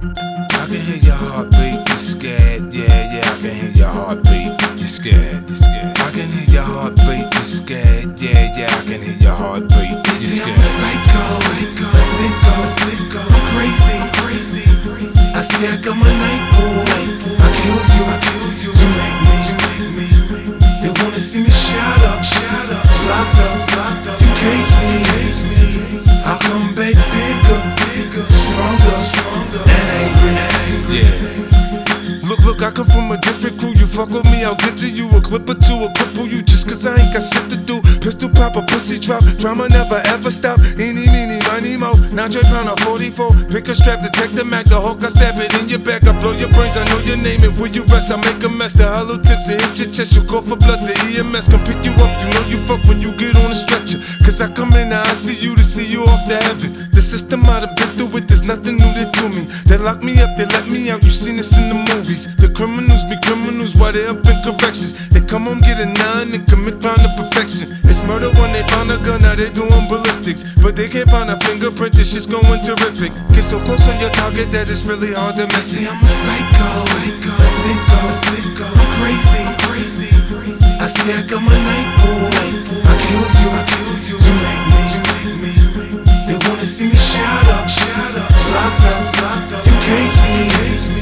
I can hear your heartbeat, you're scared. Yeah, yeah, I can hear your heartbeat. You're scared, you're scared. I can hear your heartbeat, you're scared. Yeah, yeah, I can hear your heartbeat. You're See, I'm scared. a psycho, psycho, sicko, sicko. I'm crazy, crazy, crazy. I say I got my night boy. I kill you, I kill you. You make me, you make me. They wanna see me shut up, shut up. Locked up, locked up. You cage me, cage me. I come back bigger, Yeah. Look, look, I come from a different crew. You fuck with me, I'll get to you. A clip or two, a cripple you just cause I ain't got shit to do. Pistol pop, a pussy drop. Drama never ever stop. Eeny, meeny, miny, mo. Now Dre pound a 44. Pick a strap, detect the Mac. The hook, I stab it in your back. I blow your brains, I know your name. And where you rest, I make a mess. The hollow tips, it hit your chest. You go for blood to EMS. Come pick you up. You know you fuck when you get on a stretcher. Cause I come in, I see you to see you off the heaven. The system I'd have been through it, there's nothing new there to me. They lock me up, they let me out, you seen this in the movies. The criminals be criminals while they up in corrections. They come home, get a nine, and commit crime to perfection. It's murder when they find a gun, now they doing ballistics. But they can't find a fingerprint, this shit's going terrific. Get so close on your target that it's really hard to miss it. I'm a psycho, psycho, sicko, sicko. I'm crazy, crazy, crazy. I say I got my night boy. I kill you, I kill you. You make me, you make me. They wanna see me shut up, shut up. Locked up, locked up. You cage me, cage me.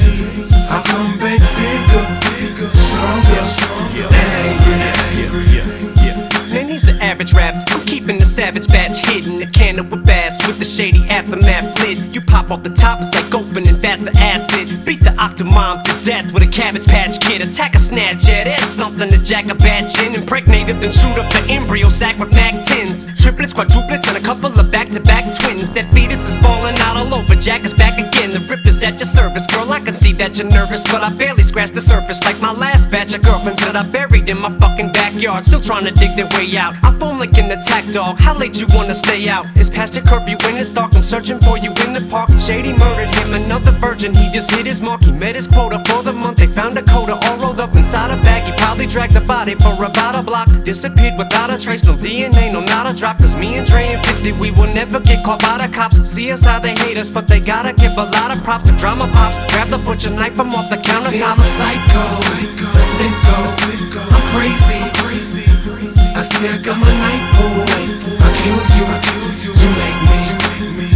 Average raps. Keeping the savage batch hidden. The cannon with bass with the shady aftermath lid. You pop off the top, it's like opening vats of acid. Beat the octomom to death with a cabbage patch kid. Attack a snatch, yeah, there's something to jack a batch in. Impregnated, then shoot up the embryo sac with Mac 10s. Triplets, quadruplets, and a couple of back to back twins. That fetus is falling out all over. Jack is back again. The rip is at your service. Girl, I can see that you're nervous, but I barely scratched the surface. Like my last batch of girlfriends that I buried in my fucking backyard. Still trying to dig their way out. I foam like an attack dog. How late you wanna stay out? It's past your curfew when it's dark. I'm searching for you in the park. Shady murdered him, another virgin. He just hit his mark. He met his quota for the month. They found a coda all rolled up inside a bag. He probably dragged the body for about a block. Disappeared without a trace. No DNA, no not a drop. Cause me and Dre and 50, we will never get caught by the cops. See us how they hate us, but they gotta give a lot of props. If drama pops, grab the butcher knife from off the See, countertop. I'm a psycho, psycho, sicko, sicko. I'm crazy, crazy, crazy. I say I got my night boy. I kill you, I kill you. You make me, you make me.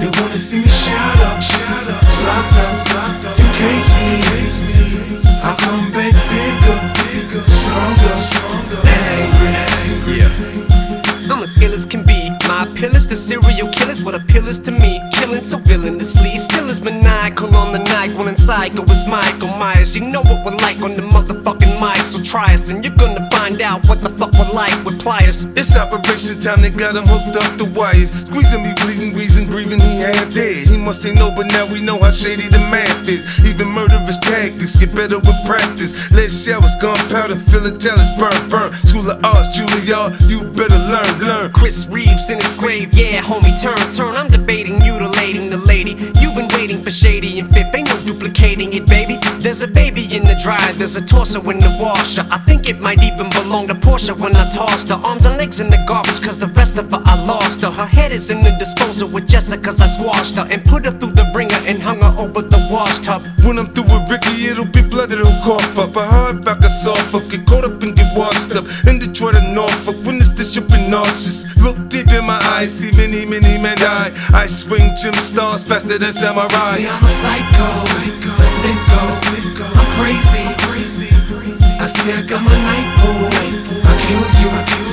They wanna see me shut up, shut up. Locked up, locked up. You cage me, cage me. I Is to serial killers, what appeal is to me. Killing so villainously, still is maniacal on the night. When psycho is Michael Myers. You know what we're like on the motherfucking mic, so try us and you're gonna find out what the fuck we're like with pliers. It's operation time, they got him hooked up the wires. Squeezing me, bleeding, wheezing, breathing, he half dead. He must say no, but now we know how shady the math is. Even murderous tactics get better with practice. Lead showers, gunpowder, philatelics, burn, burn. School of Arts, Juilliard, you better learn, learn. Chris Reeves in his grave, yeah, homie, turn, turn. I'm debating, mutilating the lady. You've been waiting for Shady and Fifth, ain't no duplicating it, baby. There's a baby in the dryer, there's a torso in the washer. I think it might even belong to Portia when I tossed her. Arms and legs in the garbage, cause the rest of her I lost her. Her head is in the disposal with Jessica, cause I squashed her. And put her through the ringer and hung her over the wash tub. When I'm through with Ricky, it'll be blood that'll cough up. A hard back, a soft up, get caught up and get washed up. In Detroit and Norfolk, when it's this, you'll be nauseous. Look deep in my eyes, see many, many men die. I swing gym stars faster than samurai. See, I'm a psycho, psycho, sicko, sicko. I'm crazy, crazy, crazy. I see I got my night boy. I kill you, I kill you.